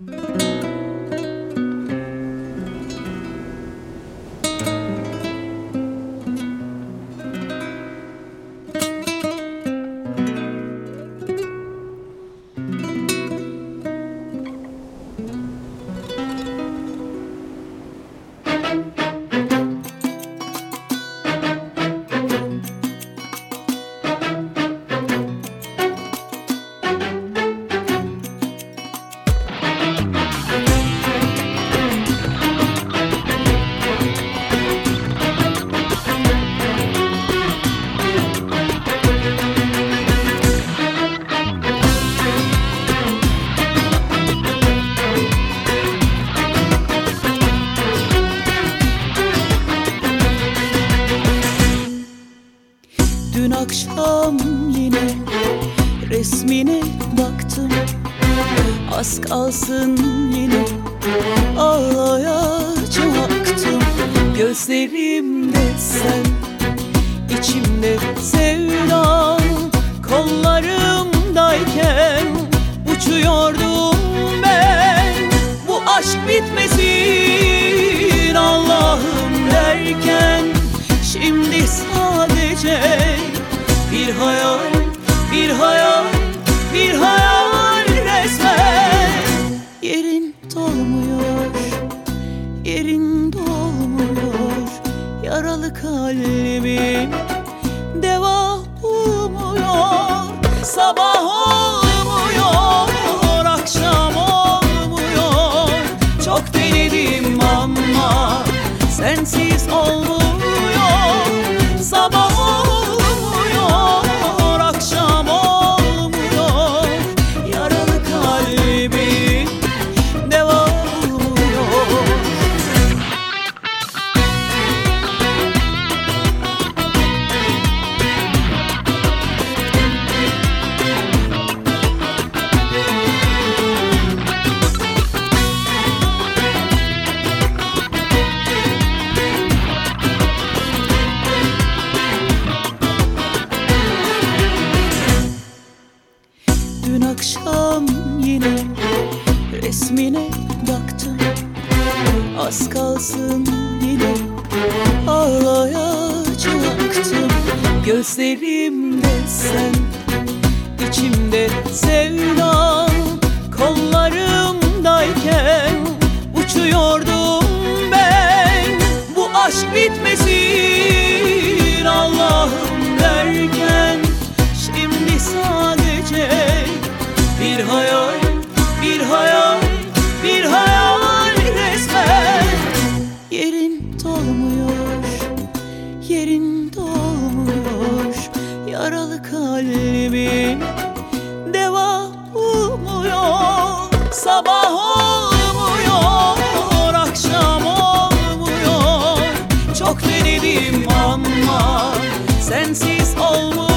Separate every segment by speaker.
Speaker 1: Mm-hmm. Akşam yine resmine baktım. Az kalsın yine ağlayacaktım Gözlerimde sen, içimde sevdan Kollarımdayken uçuyordum ben. Bu aşk bitmesin Yaralı kalbimin deva umuyor Sabah resmine baktım. Az kalsın yine ağlayacaktım Gözlerimde sen, içimde sevdan Kollarımdayken uçuyordum ben. Bu aşk bitmesin kalbim deva umuyor Sabah olmuyor, akşam olmuyor. Çok denedim ama sensiz olmuyor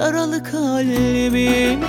Speaker 1: Yaralı kalbim